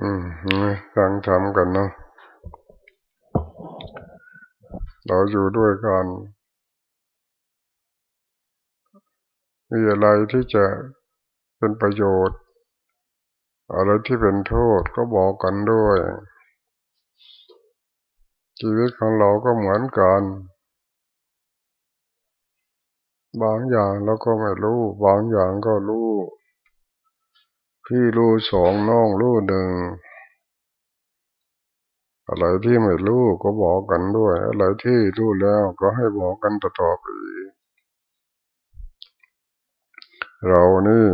อืมฟังทำกันเนาะเราอยู่ด้วยกันมีอะไรที่จะเป็นประโยชน์ อะไรที่เป็นโทษก็บอกกันด้วย ชีวิตของเราก็เหมือนกัน บางอย่างเราก็ไม่รู้ บางอย่างก็รู้ พี่รู้สองน้องรู้หนึ่งอะไรที่ไม่รู้ก็บอกกันด้วย อะไรที่รู้แล้วก็ให้บอกกันต่อไปเรานี่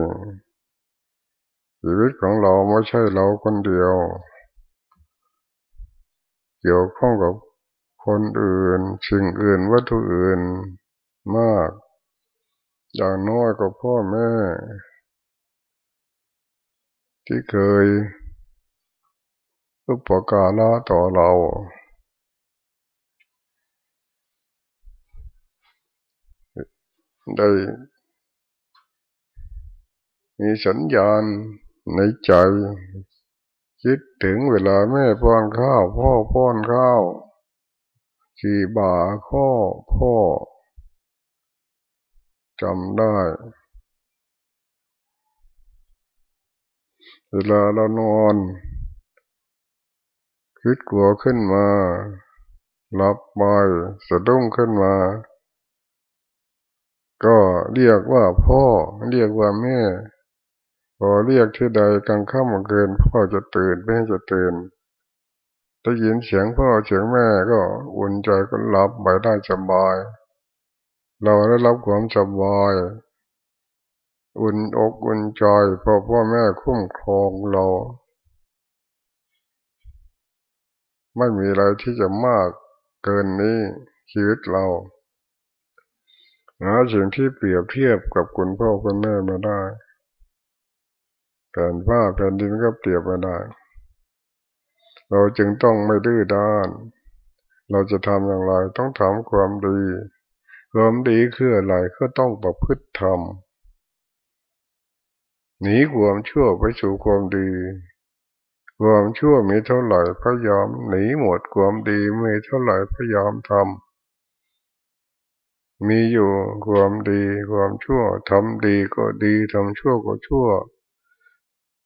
ชีวิตของเราไม่ใช่เราคนเดียว เกี่ยวข้องกับคนอื่นสิ่งอื่นวัตถุอื่นมาก อย่างน้อยก็พ่อแม่ ที่เคยอุปการะต่อเราได้มีสัญญาณในใจ คิดถึงเวลาแม่ป้อนข้าว พ่อป้อนข้าวขี่บ่าข้อพ่อจำได้ เวลาเรานอน คิดกลัวขึ้นมาหลับไปสะดุ้งขึ้นมา ก็เรียกว่าพ่อ เรียกว่าแม่ พอเรียกที่ใดกลางค่ำเกินพ่อจะตื่นแม่จะตื่นได้ยินเสียงพ่อเสียงแม่ก็อุ่นใจก็หลับไปได้สบาย เราได้รับความสบาย อุ่นอกอุ่นใจเพราะพ่อแม่คุ้มครองเรา ไม่มีอะไรที่จะมากเกินนี้ชีวิตเราหาสิ่งที่เปรียบเทียบกับคุณพ่อคุณแม่มาได้แผ่นผ้าแผ่นดินก็เปรียบมาได้ เราจึงต้องไม่ดื้อด้าน เราจะทำอย่างไรต้องทำความดีความดีคืออะไรก็ต้องประพฤติธรรม หนีความชั่วไปสู่ความดีความชั่วมีเท่าไหร่พยายามหนีหมดความดีมีเท่าไหร่พยายามทำมีอยู่ความดีความชั่วทำดีก็ดีทำชั่วก็ชั่ว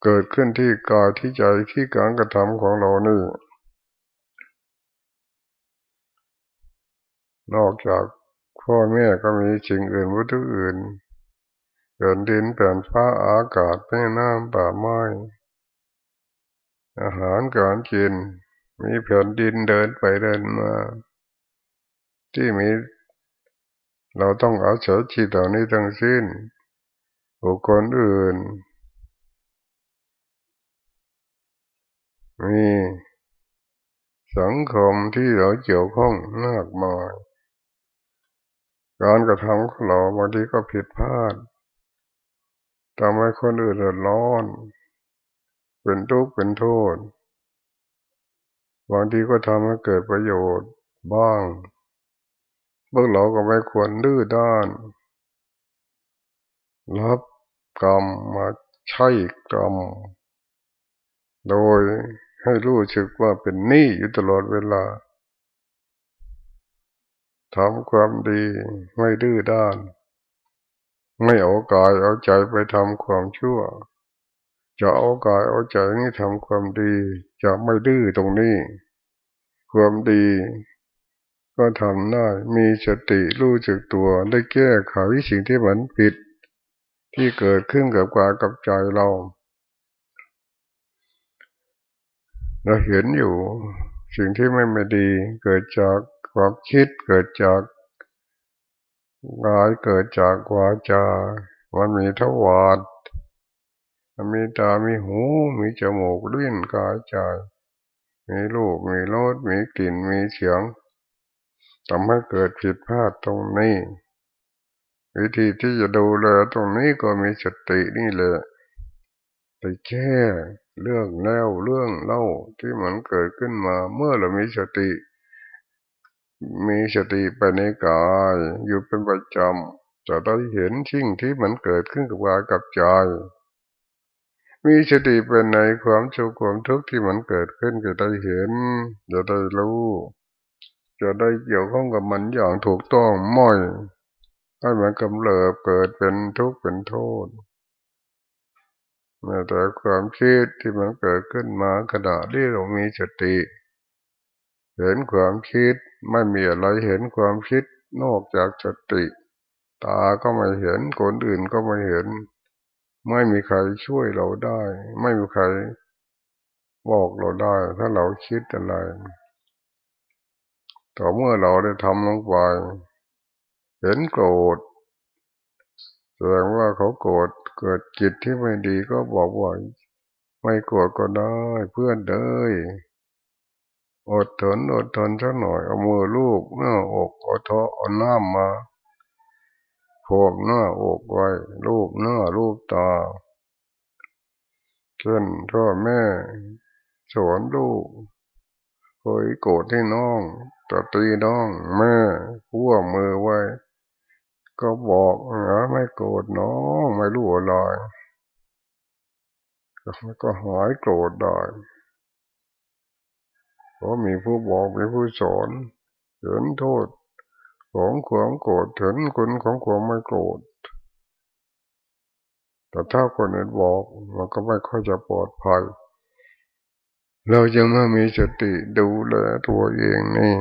เกิดขึ้นที่กายที่ใจที่การกระทำของเรานี่นอกจากพ่อแม่ก็มีสิ่งอื่นวัตถุอื่น เกิดดินเปลี่ยนฟ้าอากาศแม่น้ำป่าไม้ อาหารการกิน มีแผ่นดินเดินไปเดินมา ที่มี เราต้องอาศัยชีตเหล่านี้ทั้งสิ้นบุคคลอื่น มีสังคมที่เราเกี่ยวข้องมากมายการกระทำของเราบางทีก็ผิดพลาด ทำให้คนอื่นเดือดร้อน เป็นทุกข์เป็นโทษบางทีก็ทำให้เกิดประโยชน์บ้างพวกเราก็ไม่ควรดื้อด้าน รับกรรมมาใช้กรรม โดยให้รู้สึกว่าเป็นหนี้อยู่ตลอดเวลาทำความดีไม่ดื้อด้าน ไม่เอากายเอาใจไปทำความชั่ว จะเอากายเอาใจนี่ทำความดี จะไม่ดื้อตรงนี้ ความดี ก็ทำได้มีสติรู้จักตัวได้แก้ไขสิ่งที่มันผิด ที่เกิดขึ้นกับกายกับใจเราเราเห็นอยู่สิ่งที่ไม่ไม่ดี เกิดจากความคิดเกิดจาก กายเกิดจากวาจา มันมีทวารมีตา มีหู มีจมูกลิ้นกายใจ มีรูป มีรส มีกลิ่น มีเสียงทำให้เกิดผิดพลาดตรงนี้ วิธีที่จะดูแลตรงนี้ก็มีสตินี่แหละไปแก้เรื่องแล้วเรื่องเล่าที่มันเกิดขึ้นมาเมื่อเรามีสติ มีสติไปในกายอยู่เป็นประจำจะได้เห็นสิ่งที่มันเกิดขึ้นกับกายกับใจมีสติเป็นในความสุขความทุกข์ที่มันเกิดขึ้นก็ได้เห็น จะได้รู้ จะได้เกี่ยวข้องกับมันอย่างถูกต้องม่อยให้มันกำเริบเกิดเป็นทุกข์เป็นโทษแม้แต่ความคิดที่มันเกิดขึ้นมาขณะที่เรามีสติ เห็นความคิด ไม่มีอะไรเห็นความคิดนอกจากสติ ตาก็ไม่เห็นคนอื่นก็ไม่เห็น ไม่มีใครช่วยเราได้ ไม่มีใครบอกเราได้ ถ้าเราคิดอะไรต่อเมื่อเราได้ทำลงไป เห็นโกรธแสดงว่าเขาโกรธเกิดจิตที่ไม่ดีก็บอกว่าไม่โกรธก็ได้เพื่อนเด้ย อดทนอดทนสักหน่อยเอามือลูกหน้าอกเอาท้อเอาน้ำมาพวกหน้าอกไว้ลูกหน้าลูกตาเช่นพ่อแม่สอนลูกเคยโกรธที่น้องตตีน้องแม่ขั้วมือไว้ ก็บอกนะไม่โกรธน้องไม่รู้อะไรก็หายโกรธได้ เพราะมีผู้บอกมีผู้สอนเห็นโทษของความโกรธเห็นคุณของความไม่โกรธแต่ถ้าคนอื่นบอกมันก็ไม่ค่อยจะปลอดภัย เราจะมามีสติดูแลตัวเองนี่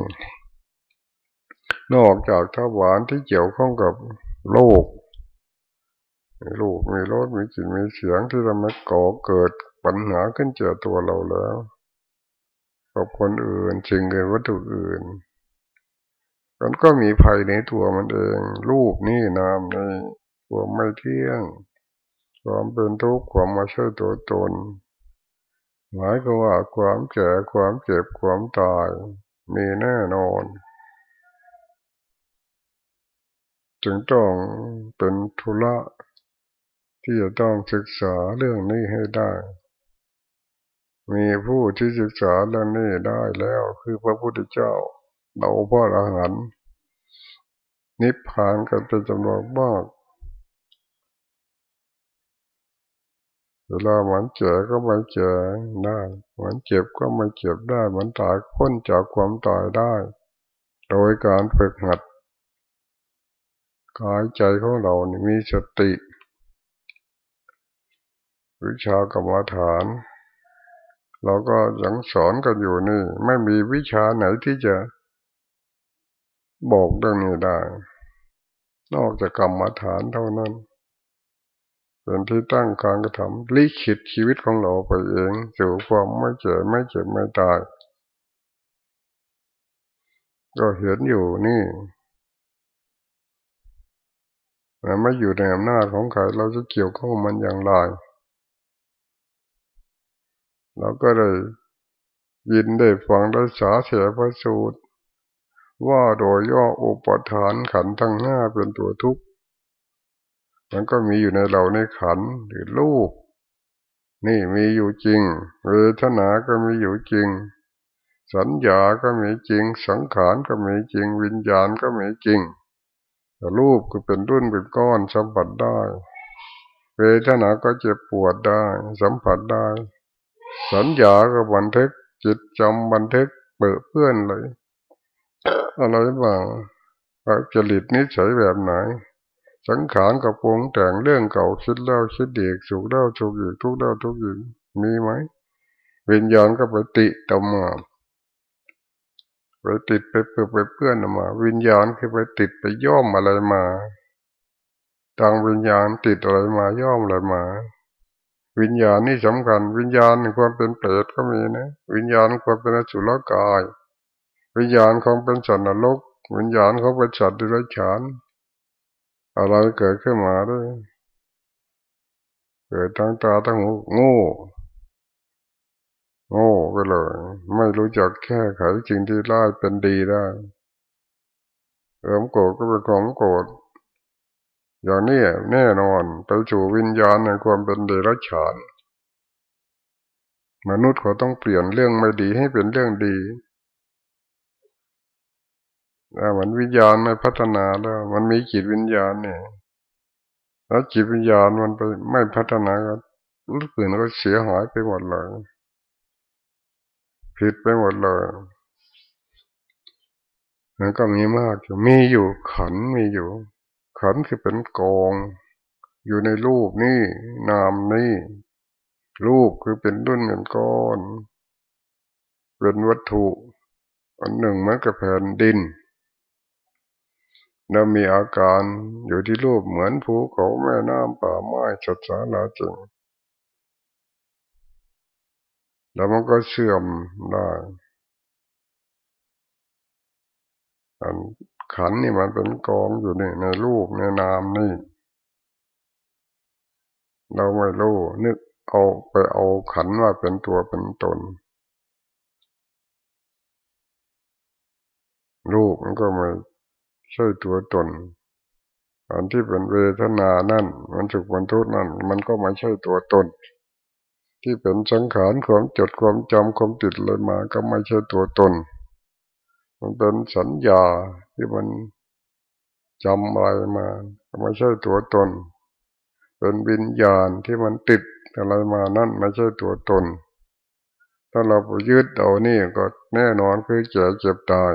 นอกจากทวารที่เกี่ยวข้องกับโลกมีลูกมีรถมีกลิ่นมีเสียงที่ทำให้ก่อเกิดปัญหาขึ้นเจอตัวเราแล้ว กับคนอื่นสิ่งอื่นวัตถุอื่น มันก็มีภัยในตัวมันเอง รูปนี่นามนี่ตัวไม่เที่ยง ความเป็นทุกข์ความมาช่วยตัวตน หมายก็ว่าความแก่ความเจ็บความตาย มีแน่นอน จึงต้องเป็นธุระที่จะต้องศึกษาเรื่องนี้ให้ได้ มีผู้ที่ศึกษาเรื่องนี้ได้แล้วคือพระพุทธเจ้าเราพ่ออรหันต์นิพพานกันเป็นจำนวนมากเวลาเหมือนเจ็บก็ไม่เจ็บได้เหมือนเจ็บก็ไม่เจ็บได้เหมือนตายพ้นจากความตายได้ โดยการฝึกหัดกายใจของเรานี่มีสติ วิชากรรมฐาน เราก็ยังสอนกันอยู่นี่ ไม่มีวิชาไหนที่จะบอกเรื่องนี้ได้ นอกจากกรรมฐานเท่านั้น เป็นที่ตั้งการกระทำลิขิตชีวิตของเราไปเองสู่ความไม่เจ็บไม่เจ็บไม่ตาย ก็เห็นอยู่นี่แต่ไม่อยู่ในอำนาจของใครเราจะเกี่ยวข้องมันอย่างไร เราก็ได้ยินได้ฟังได้สาเสียพระสูตร ว่าโดยย่ออุปทานขันทั้งห้าเป็นตัวทุกข์มันก็มีอยู่ในเราในขันหรือรูปนี่มีอยู่จริงเวทนาก็มีอยู่จริง สัญญาก็มีจริง สังขารก็มีจริง วิญญาณก็มีจริงแต่รูปก็เป็นรุ่นเป็นก้อนสัมผัสได้ เวทนาก็เจ็บปวดได้ สัมผัสได้ สัญญาก็บันทึก จิตจำบันทึกเปิดเพื่อนเลยอะไรบ้างจริตนิสัยแบบไหน สังขารกับปรุงแต่งเรื่องเก่าคิดแล้วคิดเด็กสุขแล้วสุขอีกทุกแล้วทุกอีกมีไหมวิญญาณก็ไปติตมาไปติดไปเปื้อไปเพื่อนมา วิญญาณคือไปติดไปย่อมอะไรมาทางวิญญาณติดอะไรมาย่อมอะไรมา วิญญาณนี่สำคัญ วิญญาณความเป็นเปรตก็มีนะ วิญญาณความเป็นสุรกาย วิญญาณของเป็นสันนรกวิญญาณเขาเป็นสัตว์ดิรัจฉานอะไรเกิดขึ้นมาด้วยเกิดทั้งตาทั้งหูโง่โง่ไปเลย ไม่รู้จักแค่ไขสิ่งที่ร้ายเป็นดีได้เริ่มโกรธก็เป็นของโกรธ อย่างนี้แน่นอนไปสู่วิญญาณในความเป็นเดรัจฉานมนุษย์เขาต้องเปลี่ยนเรื่องไม่ดีให้เป็นเรื่องดีแล้วมันวิญญาณไม่พัฒนาแล้ว มันมีจิตวิญญาณเนี่ย แล้วจิตวิญญาณมันไปไม่พัฒนาก็รู้อื่นก็เสียหายไปหมดเลย ผิดไปหมดเลยมันก็มีมากอยู่มีอยู่ขันมีอยู่ ขันคือเป็นกอง อยู่ในรูปนี่นามนี่รูปคือเป็นดุนเป็นก้อน เป็นวัตถุ อันหนึ่งมันกับแผ่นดินเรามีอาการอยู่ที่รูปเหมือนภูเขาแม่น้ำป่าไม้สัตว์สาราจริงแล้วมันก็เสื่อมได้อัน ขันนี่มันเป็นกองอยู่นี่ในรูปในนามนี่ เราไม่รู้นึกเอาไปเอาขันว่าเป็นตัวเป็นตน รูปมันก็ไม่ใช่ตัวตนอันที่เป็นเวทนานั่น มันสุขมันทุกข์นั่น มันก็ไม่ใช่ตัวตน ที่เป็นสังขารความจดความจำความติดเลยมาก็ไม่ใช่ตัวตน มันเป็นสัญญาที่มันจำอะไรมาไม่ใช่ตัวตน เป็นวิญญาณที่มันติดอะไรมานั่นไม่ใช่ตัวตน ถ้าเราไปยึดเอานี่ก็แน่นอนคือเจ็บเจ็บตาย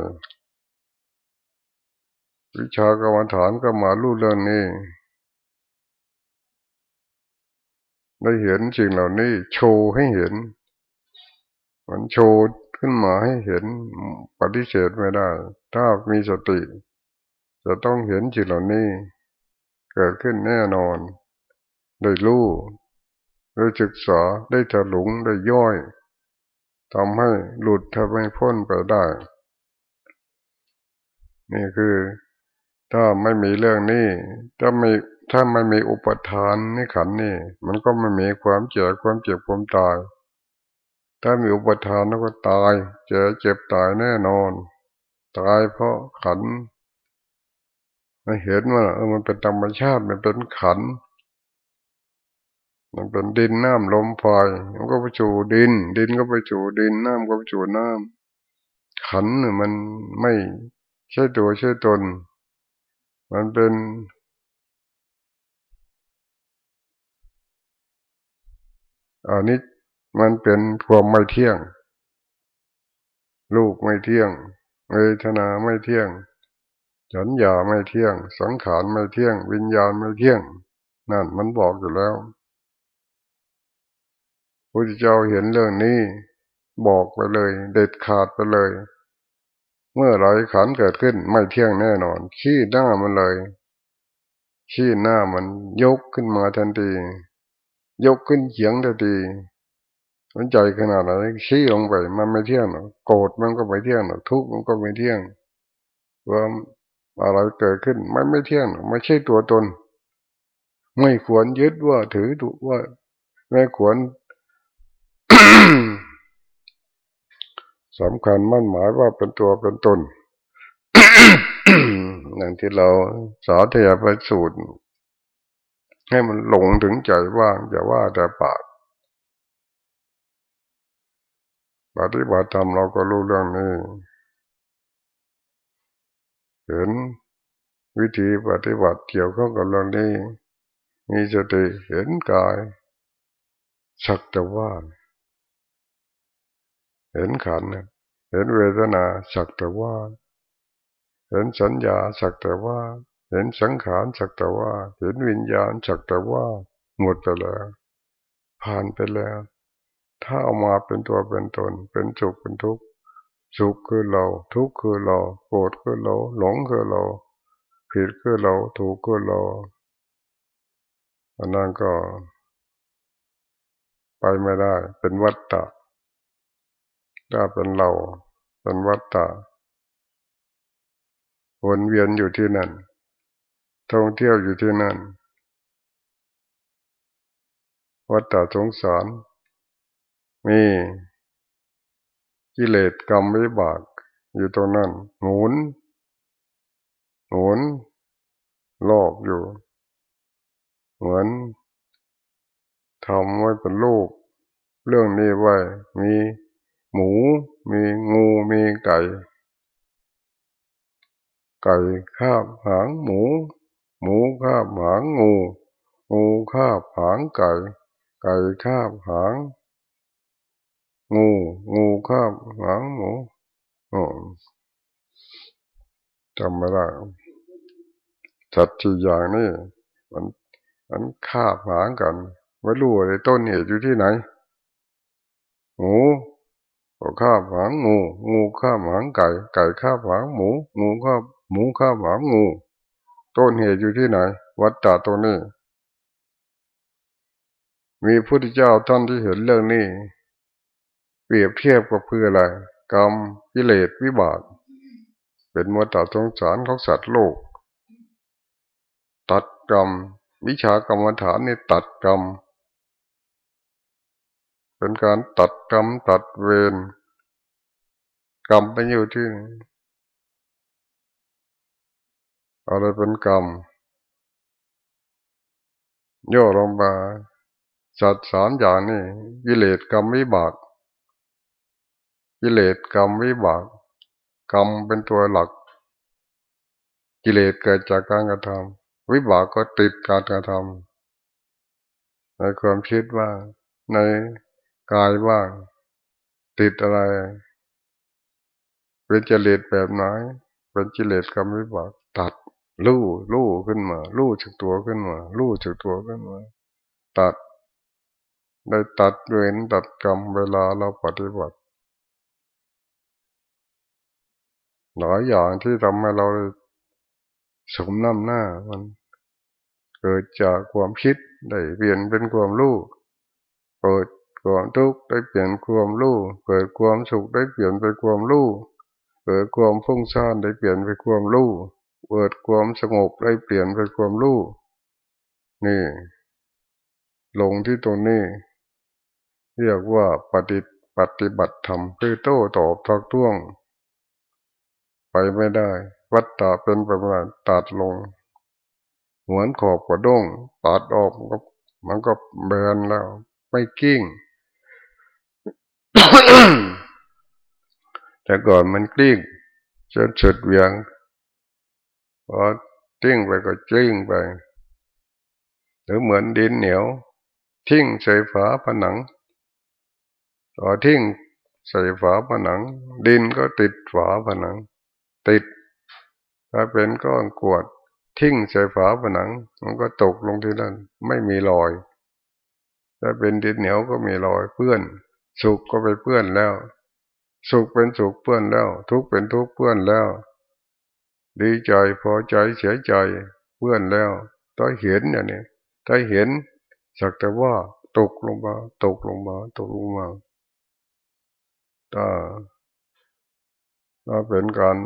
วิชากรรมฐานก็มาลู่เรื่องนี้ได้เห็นสิ่งเหล่านี้ โชว์ให้เห็น มันโชว์ ขึ้นมาให้เห็นปฏิเสธไม่ได้ ถ้ามีสติ จะต้องเห็นสิ่งเหล่านี้ เกิดขึ้นแน่นอน ได้รู้ได้ศึกษาได้ถลุงได้ย่อยทำให้หลุดทำให้พ้นไปได้ นี่คือ ถ้าไม่มีเรื่องนี้ถ้าไม่ถ้าไม่มีอุปทานนี่ขันนี่ มันก็ไม่มีความเจ็บความเจ็บความตาย ถ้ามีอุปทานแล้วก็ตายเจ็บเจ็บตายแน่นอน ตายเพราะขันมาเห็นว่าเออมันเป็นธรรมชาติมันเป็นขัน มันเป็นดินน้ำลมไฟมันก็ไปจูดิน ดินก็ไปจูดินน้ำก็ไปจูน้ำขันเนี่ยมันไม่ใช่ตัวใช่ตน มันเป็นอันนี้ มันเป็นความไม่เที่ยงลูกไม่เที่ยงเวทนาไม่เที่ยงฉันยาไม่เที่ยง สังขารไม่เที่ยง วิญญาณไม่เที่ยง นั่นมันบอกอยู่แล้วพระเจ้าเห็นเรื่องนี้บอกไปเลย เด็ดขาดไปเลย เมื่อไรขันเกิดขึ้นไม่เที่ยงแน่นอน ขี้หน้ามันเลย ขี้หน้ามันยกขึ้นมาทันที ยกขึ้นเฉียงทันที มันใจขนาดไหนขี้ลงไปมันไม่เที่ยงหรอกโกรธมันก็ไม่เที่ยงหรอกทุกข์มันก็ไม่เที่ยงว่าอะไรเกิดขึ้นมันไม่เที่ยงไม่ใช่ตัวตน ไม่ควรยึดว่าถือถูกว่า ไม่ควรสำคัญมั่นหมายว่าเป็นตัวเป็นตนอย่างที่เราสาธยายไปสูตรให้มันหลงถึงใจว่างอย่าว่าแต่ปาก ปฏิบัติธรรมเราก็รู้เรื่องนี้ เห็นวิธีปฏิบัติเกี่ยวข้องกับเรื่องนี้ มีสติเห็นกาย สักแต่ว่า เห็นขันเห็นเวทนาสักแต่ว่า เห็นสัญญาสักแต่ว่า เห็นสังขารสักแต่ว่า เห็นวิญญาณสักแต่ว่าหมดไปแล้ว ผ่านไปแล้ว ถ้าเอามาเป็นตัวเป็นตน เป็นสุขเป็นทุกข์สุขคือเรา ทุกข์คือเราโกรธคือเรา หลงคือเรา ผิดคือเรา ถูกคือเราอันนั้นก็ ไปไม่ได้ เป็นวัฏฏะถ้าเป็นเรา เป็นวัฏฏะวนเวียนอยู่ที่นั่น ท่องเที่ยวอยู่ที่นั่น วัฏฏะสงสาร มีกิเลสกรรมวิบาก อยู่ตรงนั้นหมุนหมุนลอกอยู่ เหมือนทำไว้เป็นลูก เรื่องนี้ไว้ มีหมู มีงูมีไก่ ไก่คาบหางหมู หมูคาบหางงู งูคาบหางไก่ ไก่คาบหาง งูงูคาบหางหมูโอ้จำไม่ได้สัตว์ที่อย่างนี้มันมันคาบหางกันไม่รู้เลยต้นเหตุอยู่ที่ไหนหมูก็คาบหางงูงูคาบหางไก่ ไก่คาบหางหมูงูคาบหมูคาบหางงู ต้นเหตุอยู่ที่ไหน วัดตาตรงนี้ มีพุทธเจ้าท่านที่เห็นเรื่องนี้ เปรียบเทียบกับเพื่ออะไรกรรมกิเลสวิบาก เป็นมวตาสงสารของสัตว์โลก ตัดกรรม วิชากรรมฐานนี่ตัดกรรม เป็นการตัดกรรมตัดเวรกรรมไปอยู่ที่อะไรเป็นกรรมย่อลงมาสัตว์สามอย่างนี่กิเลสกรรมวิบาก กิเลสกรรมวิบาก กรรมเป็นตัวหลัก กิเลสเกิดจากการกระทำวิบากก็ติดการกระทำในความคิดว่าในกายบ้างติดอะไร เป็นจริตแบบไหนเป็นจิเลสกรรมวิบากตัดลู่ลู่ขึ้นมา ลู่จากตัวขึ้นมา ลู่จากตัวขึ้นมา ตัด ได้ตัดเวรตัดกรรมเวลาเราปฏิบัติ หลายอย่างที่ทำให้เราสมน้ำหน้ามันเกิดจากความคิดได้เปลี่ยนเป็นความรู้เกิดความทุกข์ได้เปลี่ยนความรู้เกิดความสุขได้เปลี่ยนเป็นความรู้เกิดความฟุ้งซ่านได้เปลี่ยนเป็นความรู้เกิดความสงบได้เปลี่ยนเป็นความรู้นี่ ลงที่ตรงนี้ เรียกว่าปฏิปฏิบัติธรรมคือโต้ตอบทักท้วง ไปไม่ได้ วัตตาเป็นประมาณตัดลง เหมือนขอบกระด้งตัดออกมันก็มันก็เบนแล้ว ไม่กิ้ง แต่ก่อนมันกลิ้งจนสุดเวียงพอทิ้งไปก็จิ้งไป หรือเหมือนดินเหนียว ทิ้งใส่ฝาผนังพอทิ้งใส่ฝาผนัง ดินก็ติดฝาผนัง ติด ถ้าเป็นก้อนกวดทิ้งใส่ฝาผนัง มันก็ตกลงที่นั่นไม่มีรอย ถ้าเป็นดินเหนียวก็มีรอยเพื่อน สุขก็ไปเพื่อนแล้ว สุขเป็นสุขเพื่อนแล้ว ทุกข์เป็นทุกข์เพื่อนแล้ว ดีใจพอใจเสียใจเพื่อนแล้วต้องเห็นอย่างนี้ถ้าเห็นสักแต่ว่าตกลงมา ตกลงมา ตกลงมาถ้า ถ้าเป็นการ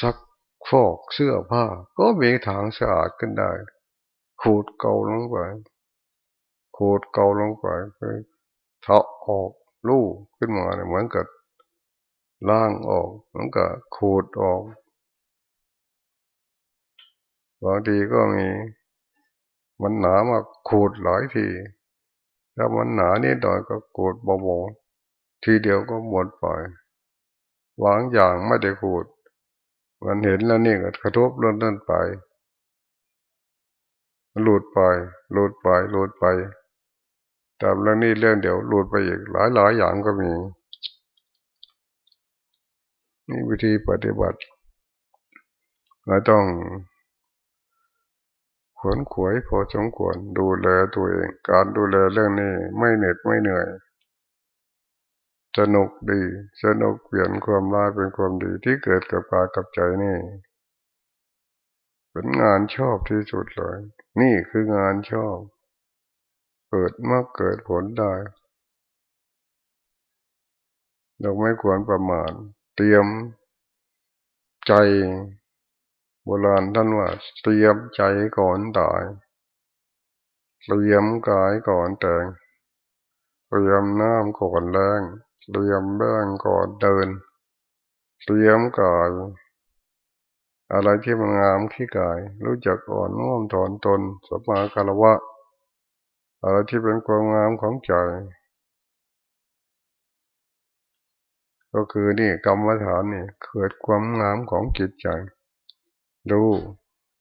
ซักฟอกเสื้อผ้า ก็มีทางสะอาดขึ้นได้ ขูดเกาลงไป ขูดเกาลงไปเทาะออกลู่ขึ้นมาเนี่ยเหมือนกับล่างออกเหมือนกับขูดออกบางทีก็มีมันหนามาขูดหลายทีถ้ามันหนานี่ดอยก็ขูดเบาๆทีเดียวก็หมดไป วางอย่างไม่ได้ขูด มันเห็นแล้วนี่ก็กระทบล้นนั่นไปหลุดไปหลุดไปหลุดไปแต่เรื่องนี้เรื่องเดี๋ยวหลุดไปอีกหลายหลายอย่างก็มี นี่วิธีปฏิบัติเราต้องขวนขวยพอสมควรดูแลตัวเอง การดูแลเรื่องนี้ไม่เหน็ดไม่เหนื่อย สนุกดี สนุกเปลี่ยนความร้ายเป็นความดีที่เกิดกับกายกับใจนี่ เป็นงานชอบที่สุดเลย นี่คืองานชอบ เกิดมาเกิดผลได้เราไม่ควรประมาทเตรียมใจโบราณท่านว่าเตรียมใจก่อนตายเตรียมกายก่อนแต่งเตรียมน้ำก่อนแรง เตรียมแรงก่อนเดิน เตรียมกายอะไรที่มันงามขี้กาย รู้จักอ่อนน้อมถอนตนสมาคารวะ อะไรที่เป็นความงามของใจ ก็คือนี่กรรมฐานนี่เกิดความงามของจิตใจ ดู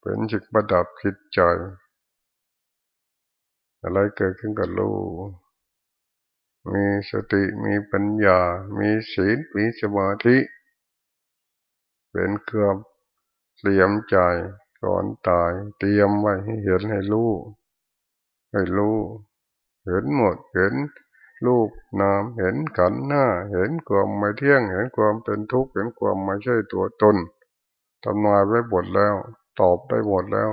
เป็นจิตประดับจิตใจ อะไรเกิดขึ้นกับรู้ มีสติมีปัญญา มีศีลมีสมาธิ เป็นเครื่องเตรียมใจก่อนตาย เตรียมไว้ให้เห็นให้รู้ให้รู้เห็นหมดเห็นรูปนามเห็นขันหน้า เห็นความไม่เที่ยง เห็นความเป็นทุกข์เห็นความไม่ใช่ตัวตนทำนายไว้หมดแล้ว ตอบได้หมดแล้ว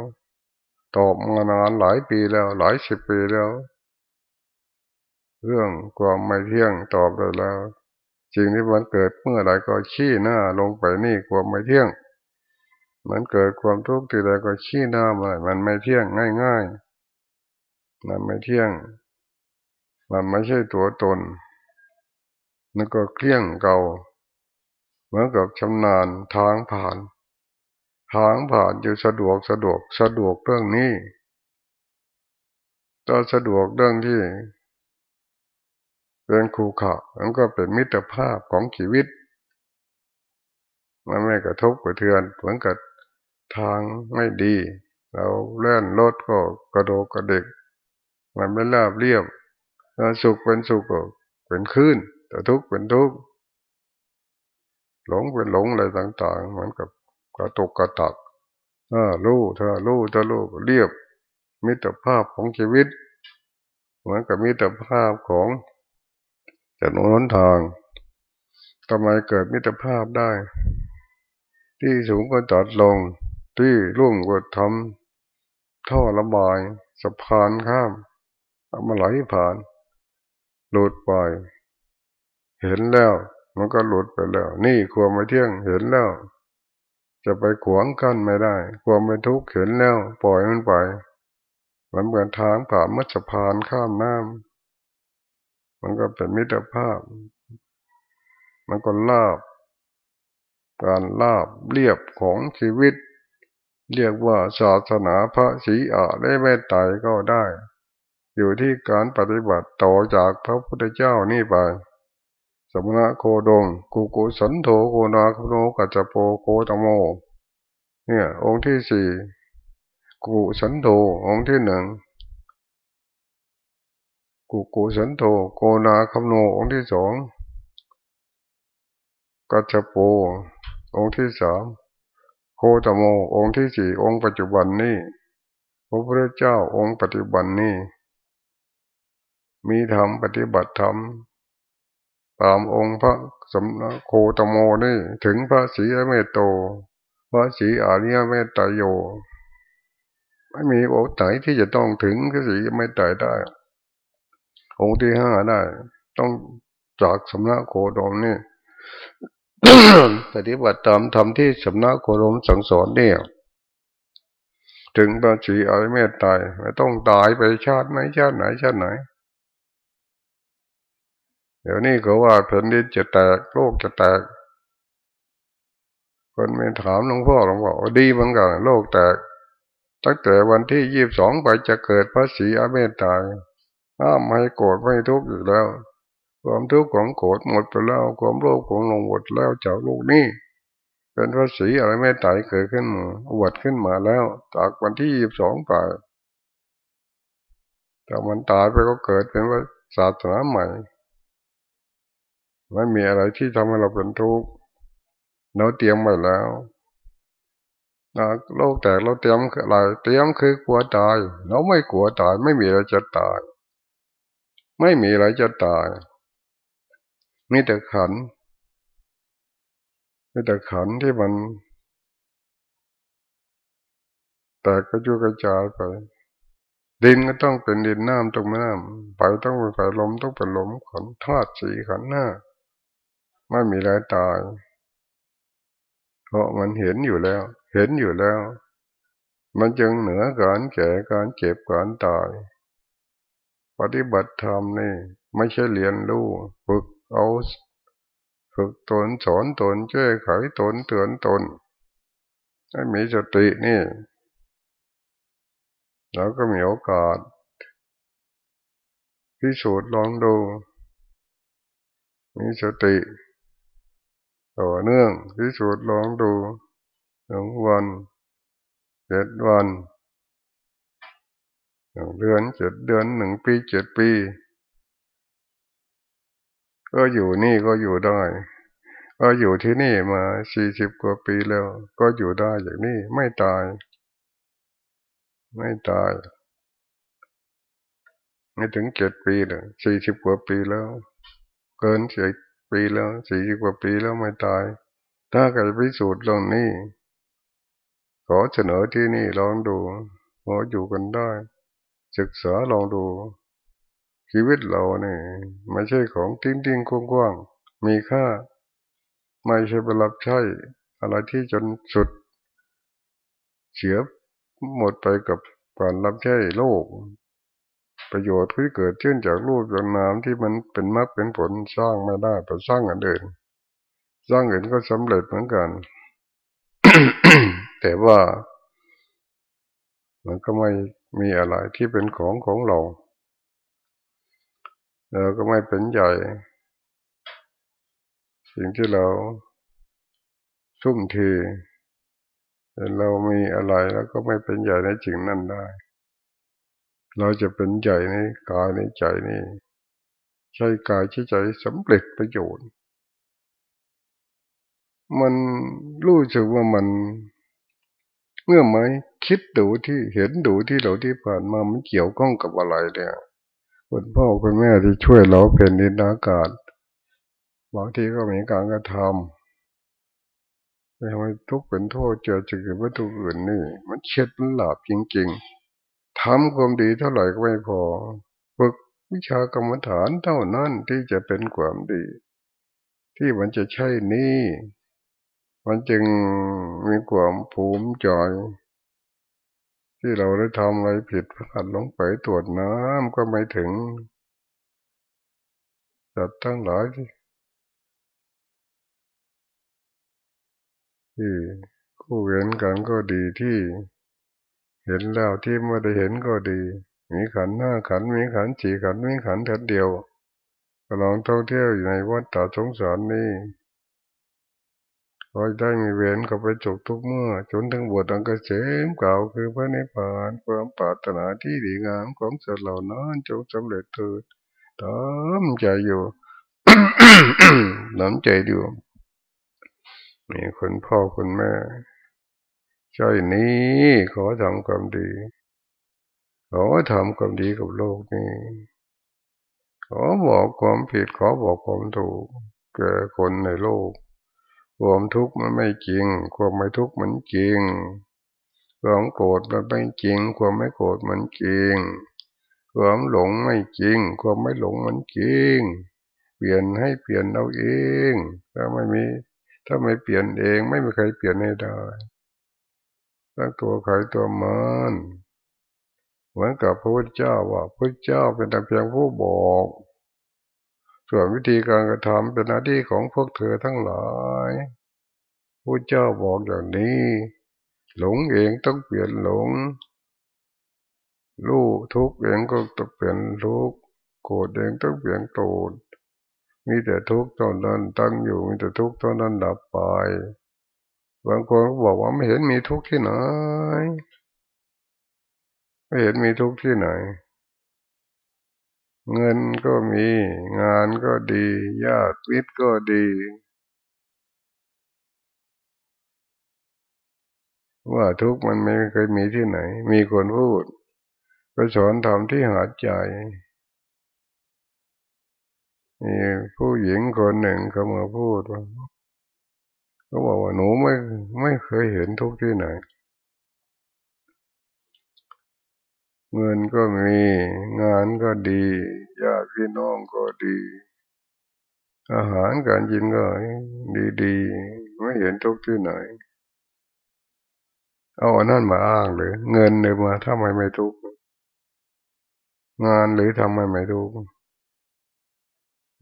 ตอบมานานหลายปีแล้ว หลายสิบปีแล้ว เรื่องความไม่เที่ยงตอบได้แล้วสิ่งที่มันเกิดเมื่อไรก็ชี้หน้าลงไปนี่ความไม่เที่ยง มันเกิดความทุกข์ที่ใดก็ชี้หน้ามามันไม่เที่ยงง่ายๆมันไม่เที่ยง มันไม่ใช่ตัวตนมันก็เคลี่ยงเก่าเหมือนกับชำนาญทางผ่าน ทางผ่านอยู่สะดวกสะดวกสะดวกเรื่องนี้ก็สะดวกเรื่องที่ เป็นครูขะมันก็เป็นมิตรภาพของชีวิต มันไม่กระทบกระเทือนเหมือนกับทางไม่ดี เราเลื่อนรถก็กระโดดกระเด็ก มันไม่ราบเรียบสุขเป็นสุขเป็นคลื่นแต่ทุกข์เป็นทุกข์หลงเป็นหลงอะไรต่างๆเหมือนกับกระตกกระตักถ้ารู้ถ้ารู้ถ้ารู้เรียบมิตรภาพของชีวิต เหมือนกับมิตรภาพของ จากโน้นทางทำไมเกิดมิตรภาพได้ ที่สูงก็ตัดลง ที่ร่วงก็ทำท่อระบายสะพานข้ามเอามาไหลผ่านหลุดไป เห็นแล้ว มันก็หลุดไปแล้ว นี่ความไม่เที่ยงเห็นแล้ว จะไปขวางกั้นไม่ได้ ความไม่ทุกข์เห็นแล้ว ปล่อยมันไป มันเหมือนทางผ่านมัสะพานข้ามน้ำ มันก็เป็นมิตรภาพ มันก็ลาบ การลาบเรียบของชีวิต เรียกว่าศาสนาพระศรีอาได้ไม่ตายก็ได้ อยู่ที่การปฏิบัติต่อจากพระพุทธเจ้านี่ไปสมณะโคดงกุกุสันโธโกนาคโนกัจโปโคตโม เนี่ย องค์ที่สี่กุสันโธองค์ที่หนึ่ง กุกุสันโธโกนาคโนองค์ที่สองกัจโปองค์ที่สามโคตโมองค์ที่สี่องค์ปัจจุบันนี้พระพุทธเจ้าองค์ปัจจุบันนี้มีธรรมปฏิบัติธรรมตามองค์พระสมณโคตโมนี่ถึงพระศรีอเมตโต พระศรีอาริยเมตตโย ไม่มีโอกไหนที่จะต้องถึงพระศรีเมตไตรได้ องค์ที่ห้าได้ ต้องจากสำนักโคดมนี่ปฏิบัติตามธรรมที่สำนักโคดมสั่งสอนเนี่ยถึงพระศรีอริเมตไตรไม่ต้องตายไปชาติไหนชาติไหนชาติไหน เดี๋ยวนี้เขาว่าแผ่นดินจะแตกโลกจะแตก คนไม่ถามหลวงพ่อหลวงพ่อดีเหมือนกันโลกแตก ตั้งแต่วันที่ยี่บสองไปจะเกิดพระศรีอเมตตา ห้ามไม่โกรธไม่ทุกข์อีกแล้ว ความทุกข์ของโกรธหมดไปแล้ว ความโลภของหลงหมดแล้วจากโลกนี้เป็นพระศรีอเมตตาเกิดขึ้นมาอวดขึ้นมาแล้วจากวันที่ยี่บสองไปแต่มันตายไปก็เกิดเป็นว่าศาสนาใหม่ไม่มีอะไรที่ทำให้เราเป็นทุกข์เราเตรียมไว้แล้วโลกแตกเราเตรียมอะไรเตรียมคือกลัวตาย เราไม่กลัวตายไม่มีอะไรจะตาย ไม่มีอะไรจะตาย มีแต่ขัน มีแต่ขันที่มัน แตกกระจุกระจายไป ดินก็ต้องเป็นดินน้ำต้องน้ำไฟต้องเป็นไฟลมต้องเป็นลมขันธาตุสีขันหน้า ไม่มีอะไรตาย เพราะมันเห็นอยู่แล้ว เห็นอยู่แล้ว มันจึงเหนือการแก่การเจ็บการตาย ปฏิบัติธรรมนี่ ไม่ใช่เรียนรู้ฝึกเอาฝึกตนสอนตนแก้ไขตนเตือนตนให้มีสตินี่ แล้วก็มีโอกาสพิสูจน์ลองดู มีสติ ต่อเนื่องพิสูจน์ลองดูหนึ่งวันเจ็ดวัน เดือนเจ็ดเดือนหนึ่งปีเจ็ดปีก็อยู่นี่ก็อยู่ได้ก็อยู่ที่นี่มาสี่สิบกว่าปีแล้ว ก็อยู่ได้อย่างนี้ไม่ตาย ไม่ตาย ไม่ถึงเจ็ดปีเลยสี่สิบกว่าปีแล้ว เกินสี่ปีแล้วสี่สิบกว่าปีแล้วไม่ตาย ถ้าใครพิสูจน์เรื่องนี้ ขอเสนอที่นี่ลองดูพออยู่กันได้ ศึกษาลองดู ชีวิตเราเนี่ยไม่ใช่ของทิ้งทิ้งกว้างๆมีค่า ไม่ใช่ไปรับใช้อะไรที่จนสุด เสียหมดไปกับการรับใช้โลก ประโยชน์ที่เกิดขึ้นจากรูปจากนามที่มันเป็นมรรคเป็นผลสร้างไม่ได้แต่สร้างอันเดินสร้างอื่นก็สำเร็จเหมือนกัน แต่ว่ามันก็ไม่ มีอะไรที่เป็นของของเราเราก็ไม่เป็นใหญ่ สิ่งที่เราทุ่มเทเรามีอะไรแล้วก็ไม่เป็นใหญ่ในจิงนั่นได้ เราจะเป็นใหญ่ในกายในใจนี่ ใช้กายใช้ใจสำเร็จประโยชน์ มันรู้สึกว่ามัน เมื่อไหมคิดดูที่เห็นดูที่เราที่ผ่านมามันเกี่ยวข้องกับอะไรเนี่ยคุณพ่อคุณแม่ที่ช่วยเราเป็นดินอากาศบางทีก็มีการกระทำไม่ทำให้ทุกข์เป็นโทษเจอจากวัตถุอื่นนี่ มันเช็ดมันหลับจริง ๆทำความดีเท่าไหร่ก็ไม่พอฝึกวิชากรรมฐานเท่านั้นที่จะเป็นความดี ที่มันจะใช่นี่ มันจึงมีความภูมิใจที่เราได้ทำอะไรผิดพลาดลงไปตรวจน้ำก็ไม่ถึงจัดทั้งหลายที่คู่เห็นกันก็ดีที่เห็นแล้วที่ไม่ได้เห็นก็ดี มีขันหน้าขันมีขันสีขันมีขันเถิดเดียวก็ลองท่องเที่ยวอยู่ในวัดตาสงสารนี้ พอได้มีเวรก็ไปจบทุกเมื่อ จนถึงบวชอังเกษมเก่าคือพระนิพพานความปรารถนาที่ดีงามของสัตว์เหล่านั้นจงสำเร็จเถิดตามใจอยู่น้ำใจอยู่มีคนพ่อคุณแม่ใจนี้ขอทำความดี ขอทำความดีกับโลกนี้ ขอบอกความผิดขอบอกความถูกแก่คนในโลก ความทุกข์มันไม่จริง ความไม่ทุกข์มันจริง ความโกรธมันไม่จริง ความไม่โกรธมันจริง ความหลงไม่จริง ความไม่หลงมันจริง เปลี่ยนให้เปลี่ยนเอาเองถ้าไม่มี ถ้าไม่เปลี่ยนเองไม่มีใครเปลี่ยนให้ได้ตั้งตัวใครตัวมันเหมือนกับพระพุทธเจ้าว่าพระพุทธเจ้าเป็นแต่เพียงผู้บอก ส่วนวิธีการกระทำเป็นหน้าที่ของพวกเธอทั้งหลายพระเจ้าบอกอย่างนี้ หลงเองต้องเปลี่ยนหลง รู้ทุกเองก็ต้องเปลี่ยนทุกโกรธเองต้องเปลี่ยนโกรธมีแต่ทุกข์ตอนนั้นตั้งอยู่มีแต่ทุกข์ตอนนั้นดับไปบางคนบอกว่าไม่เห็นมีทุกข์ที่ไหนไม่เห็นมีทุกข์ที่ไหน เงินก็มี งานก็ดีญาติมิตก็ดี ว่าทุกมันไม่เคยมีที่ไหน มีคนพูดไปสอนทำที่หาดใจมีผู้หญิงคนหนึ่งเขามาพูดว่าเขาบอกว่าหนูไม่ไม่เคยเห็นทุกที่ไหน เงินก็มี งานก็ดีญาติพี่น้องก็ดี อาหารการกินก็ดีๆไม่เห็นทุกที่ไหน เอาอันนั้นมาอ้างหรือเงินเลยมาทำไมไม่ทุกงานหรือทำไมไม่ทุก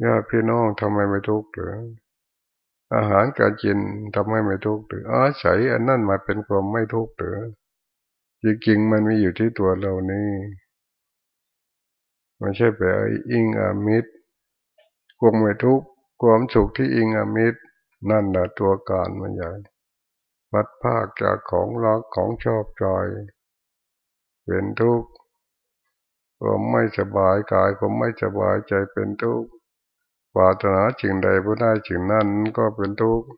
ญาติพี่น้องทำไมไม่ทุกหรืออาหารการกินทำไมไม่ทุกหรืออาศัยอันนั้นมาเป็นความไม่ทุกหรือ จริงๆมันมีอยู่ที่ตัวเรานี่ไม่ใช่ไปอิงอามิตรความไม่ทุกข์ความสุขที่อิงอามิตร นั่นแหละตัวการมันใหญ่วัดภาคจากของรักของชอบใจเป็นทุกข์ความไม่สบายกายความไม่สบายใจเป็นทุกข์ปรารถนาสิ่งใดผู้ได้สิ่งนั้นก็เป็นทุกข์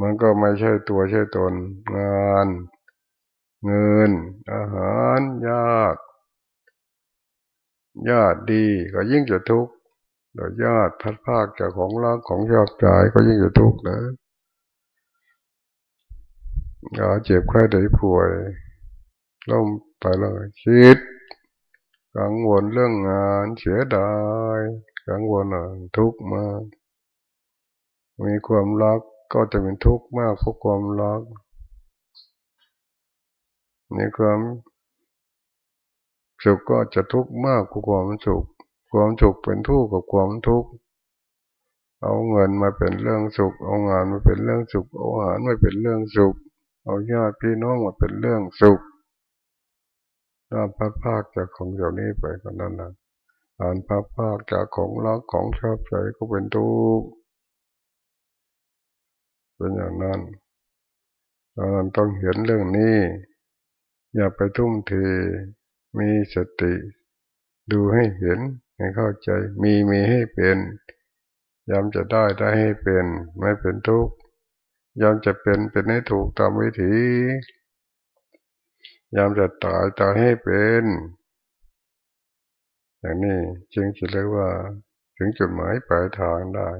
มันก็ไม่ใช่ตัวใช่ตนงาน เงิน อาหารญาติญาติดีก็ยิ่งจะทุกข์โดยญาติพัดภาคจากของรักของชอบใจก็ยิ่งจะทุกข์นะก็เจ็บไข้ได้ป่วยล้มไปเลยคิด กังวลเรื่องงานเสียดาย กังวลทุกข์มากมีความรัก ก็จะเป็นทุกข์มากเพราะความรักมีความสุขก็จะทุกข์มากเพราะความสุข ความสุขเป็นทุกข์กับความทุกข์ เอาเงินมาเป็นเรื่องสุข เอางานมาเป็นเรื่องสุข เอาอาหารมาเป็นเรื่องสุข เอาญาติพี่น้องมาเป็นเรื่องสุขถ้าพัดภาคจากของเหล่านี้ไปก็นั้นนะอ่านพัดภาคจากของรักของชอบใจก็เป็นทุกข์ เป็นอย่างนั้นเราต้องเห็นเรื่องนี้ อย่าไปทุ่มเทมีสติ ดูให้เห็นให้เข้าใจ มีมีให้เป็นยามจะได้ได้ให้เป็น ไม่เป็นทุกข์ยามจะเป็นเป็นให้ถูกตามวิถียามจะตายตายให้เป็น อย่างนี้จึงจะเรียกว่า ถึงจุดหมายปลายทางได้